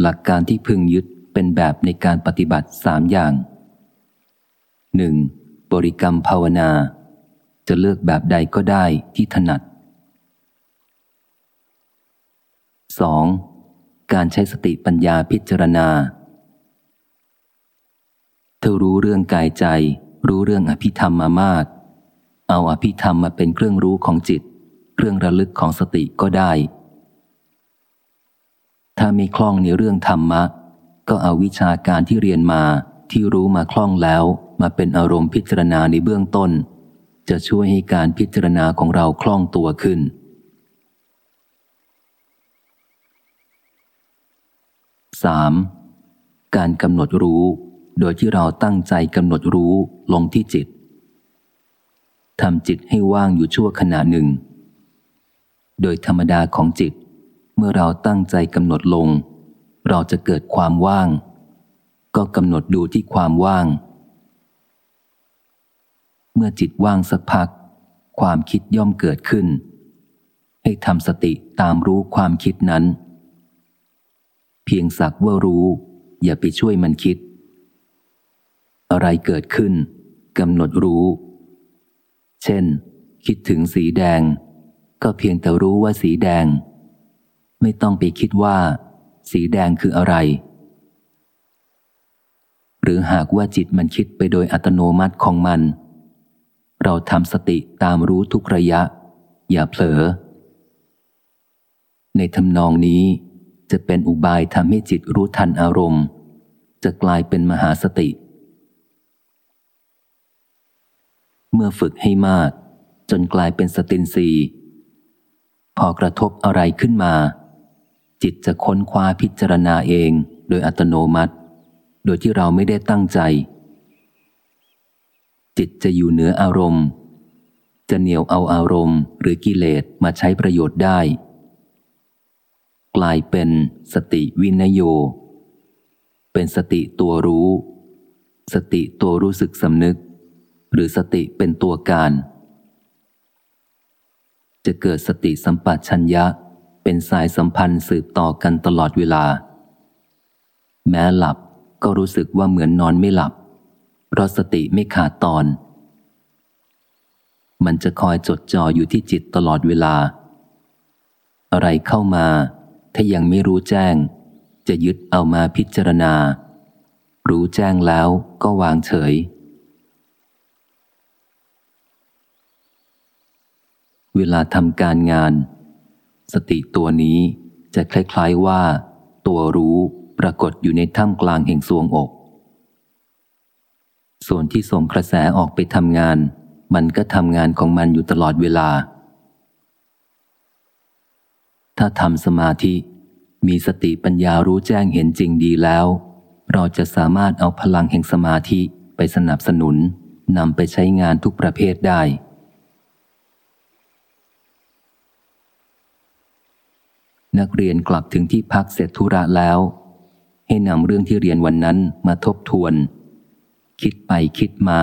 หลักการที่พึงยึดเป็นแบบในการปฏิบัติสามอย่าง 1. บริกรรมภาวนา จะเลือกแบบใดก็ได้ที่ถนัด 2. การใช้สติปัญญาพิจารณา เธอรู้เรื่องกายใจ รู้เรื่องอภิธรรมมามาก เอาอภิธรรมมาเป็นเครื่องรู้ของจิต เครื่องระลึกของสติก็ได้ ถ้ามีคล่องในเรื่องธรรมะ ก็เอาวิชาการที่เรียนมาที่รู้มาคล่องแล้ว มาเป็นอารมณ์พิจารณาในเบื้องต้น จะช่วยให้การพิจารณาของเราคล่องตัวขึ้น 3. การกำหนดรู้ โดยที่เราตั้งใจกำหนดรู้ลงที่จิตทำจิตให้ว่างอยู่ชั่วขณะหนึ่ง โดยธรรมดาของจิต เมื่อเราตั้งใจกำหนดลง เราจะเกิดความว่าง ก็กำหนดดูที่ความว่าง เมื่อจิตว่างสักพัก ความคิดย่อมเกิดขึ้น ให้ทำสติตามรู้ความคิดนั้น เพียงสักว่ารู้ อย่าไปช่วยมันคิด อะไรเกิดขึ้นกำหนดรู้ เช่น คิดถึงสีแดง ก็เพียงแต่รู้ว่าสีแดง ไม่ต้องไปคิดว่า สีแดงคืออะไร หรือหากว่าจิตมันคิดไปโดยอัตโนมัติของมัน เราทำสติตามรู้ทุกระยะ อย่าเผลอ ในทำนองนี้จะเป็นอุบายทำให้จิตรู้ทันอารมณ์ จะกลายเป็นมหาสติ เมื่อฝึกให้มาก จนกลายเป็นสตินสีพอกระทบอะไรขึ้นมา จิตจะค้นคว้าพิจารณาเองโดยอัตโนมัติ โดยที่เราไม่ได้ตั้งใจ จิตจะอยู่เหนืออารมณ์ จะเหนียวเอาอารมณ์ หรือกิเลสมาใช้ประโยชน์ได้ กลายเป็นสติวินโย เป็นสติตัวรู้ สติตัวรู้สึกสำนึก หรือสติเป็นตัวการ จะเกิดสติสัมปชัญญะ เป็นสายสัมพันธ์สืบต่อกันตลอดเวลา แม้หลับก็รู้สึกว่าเหมือนนอนไม่หลับ เพราะสติไม่ขาดตอน มันจะคอยจดจ่ออยู่ที่จิตตลอดเวลา อะไรเข้ามา ถ้ายังไม่รู้แจ้ง จะยึดเอามาพิจารณา รู้แจ้งแล้วก็วางเฉยเวลาทำการงาน สติตัวนี้จะคล้ายๆว่า ตัวรู้ปรากฏอยู่ในท่ามกลางแห่งสวงอก ส่วนที่ส่งกระแสออกไปทำงาน มันก็ทำงานของมันอยู่ตลอดเวลา ถ้าทำสมาธิ มีสติปัญญารู้แจ้งเห็นจริงดีแล้ว เราจะสามารถเอาพลังแห่งสมาธิไปสนับสนุนนำไปใช้งานทุกประเภทได้ นักเรียนกลับถึงที่พักเสร็จธุระแล้ว ให้นำเรื่องที่เรียนวันนั้นมาทบทวน คิดไปคิดมา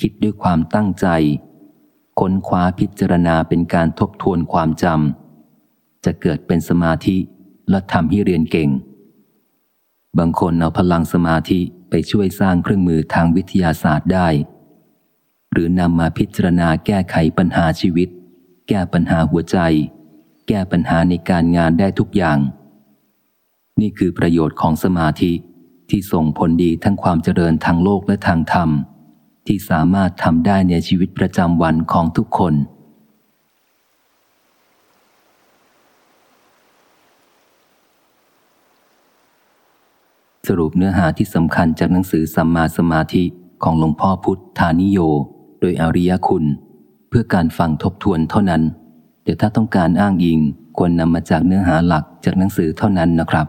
คิดด้วยความตั้งใจ ค้นคว้าพิจารณาเป็นการทบทวนความจำจะเกิดเป็นสมาธิและทำให้เรียนเก่ง บางคนเอาพลังสมาธิไปช่วยสร้างเครื่องมือทางวิทยาศาสตร์ได้ หรือนำมาพิจารณาแก้ไขปัญหาชีวิต แก้ปัญหาหัวใจ แก้ปัญหาในการงานได้ทุกอย่าง นี่คือประโยชน์ของสมาธิที่ส่งผลดีทั้งความเจริญทางโลกและทางธรรม ที่สามารถทำได้ในชีวิตประจำวันของทุกคน สรุปเนื้อหาที่สำคัญจากหนังสือสัมมาสมาธิของหลวงพ่อพุทธานิโย โดยอริยคุณ เพื่อการฟังทบทวนเท่านั้น เดี๋ยวถ้าต้องการอ้างอิงควรนำมาจากเนื้อหาหลักจากหนังสือเท่านั้นนะครับ